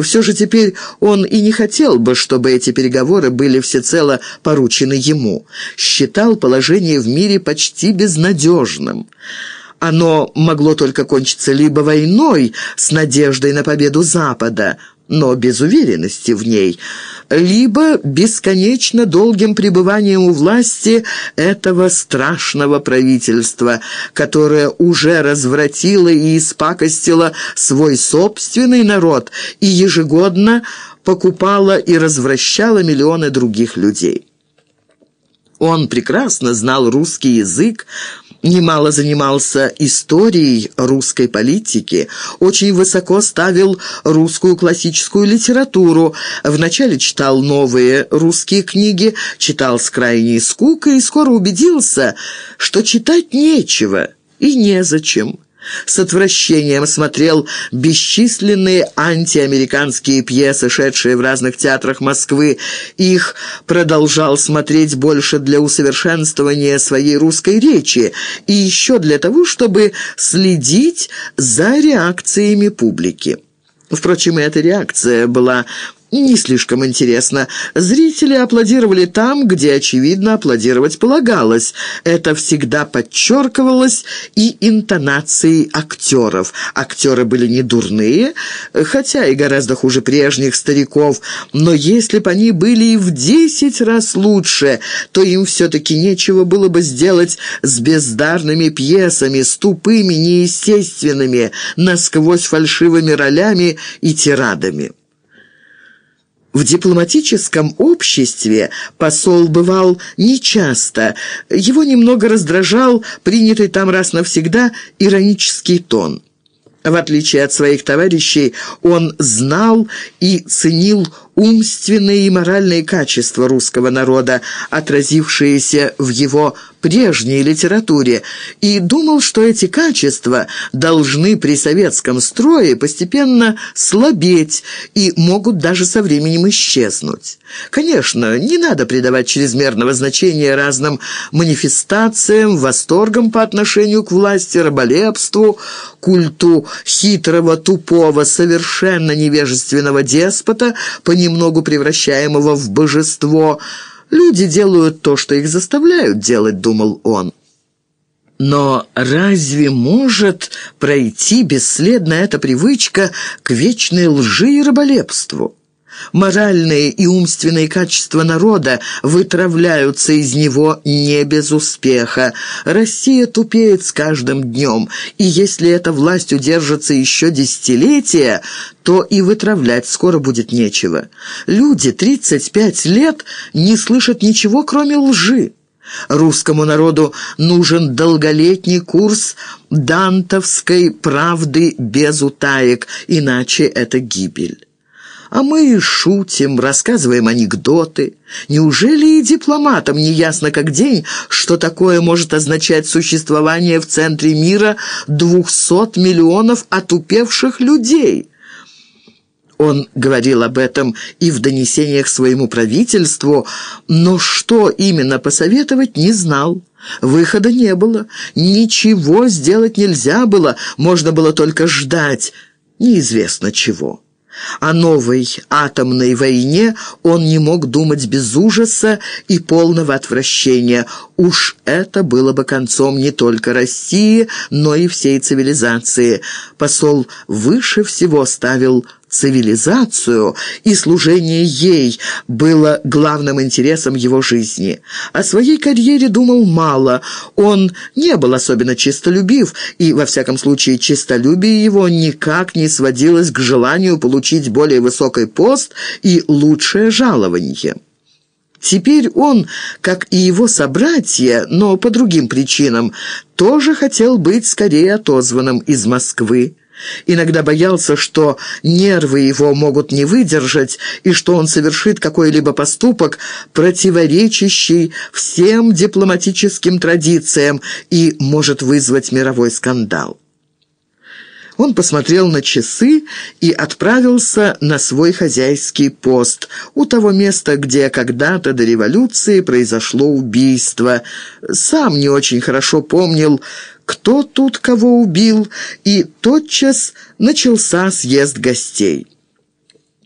Все же теперь он и не хотел бы, чтобы эти переговоры были всецело поручены ему. Считал положение в мире почти безнадежным. Оно могло только кончиться либо войной с надеждой на победу Запада, но без уверенности в ней, либо бесконечно долгим пребыванием у власти этого страшного правительства, которое уже развратило и испакостило свой собственный народ и ежегодно покупало и развращало миллионы других людей. Он прекрасно знал русский язык, немало занимался историей русской политики, очень высоко ставил русскую классическую литературу, вначале читал новые русские книги, читал с крайней скукой и скоро убедился, что читать нечего и незачем с отвращением смотрел бесчисленные антиамериканские пьесы, шедшие в разных театрах Москвы. Их продолжал смотреть больше для усовершенствования своей русской речи и еще для того, чтобы следить за реакциями публики. Впрочем, эта реакция была не слишком интересно. Зрители аплодировали там, где, очевидно, аплодировать полагалось. Это всегда подчеркивалось и интонацией актеров. Актеры были не дурные, хотя и гораздо хуже прежних стариков, но если бы они были и в десять раз лучше, то им все-таки нечего было бы сделать с бездарными пьесами, с тупыми, неестественными, насквозь фальшивыми ролями и тирадами. В дипломатическом обществе посол бывал нечасто. Его немного раздражал принятый там раз навсегда иронический тон. В отличие от своих товарищей, он знал и ценил умственные и моральные качества русского народа, отразившиеся в его прежней литературе, и думал, что эти качества должны при советском строе постепенно слабеть и могут даже со временем исчезнуть. Конечно, не надо придавать чрезмерного значения разным манифестациям, восторгам по отношению к власти, раболепству, культу хитрого, тупого, совершенно невежественного деспота, понемногу превращаемого в божество – Люди делают то, что их заставляют делать, думал он. Но разве может пройти бесследно эта привычка к вечной лжи и раболепству? Моральные и умственные качества народа вытравляются из него не без успеха. Россия тупеет с каждым днем, и если эта власть удержится еще десятилетия, то и вытравлять скоро будет нечего. Люди 35 лет не слышат ничего, кроме лжи. Русскому народу нужен долголетний курс дантовской правды без утаек, иначе это гибель. А мы шутим, рассказываем анекдоты. Неужели и дипломатам не ясно как день, что такое может означать существование в центре мира двухсот миллионов отупевших людей?» Он говорил об этом и в донесениях своему правительству, но что именно посоветовать не знал. Выхода не было, ничего сделать нельзя было, можно было только ждать неизвестно чего. О новой атомной войне он не мог думать без ужаса и полного отвращения. Уж это было бы концом не только России, но и всей цивилизации. Посол выше всего ставил цивилизацию, и служение ей было главным интересом его жизни. О своей карьере думал мало, он не был особенно честолюбив, и, во всяком случае, честолюбие его никак не сводилось к желанию получить более высокий пост и лучшее жалование. Теперь он, как и его собратья, но по другим причинам, тоже хотел быть скорее отозванным из Москвы. Иногда боялся, что нервы его могут не выдержать и что он совершит какой-либо поступок, противоречащий всем дипломатическим традициям и может вызвать мировой скандал. Он посмотрел на часы и отправился на свой хозяйский пост, у того места, где когда-то до революции произошло убийство. Сам не очень хорошо помнил, кто тут кого убил, и тотчас начался съезд гостей.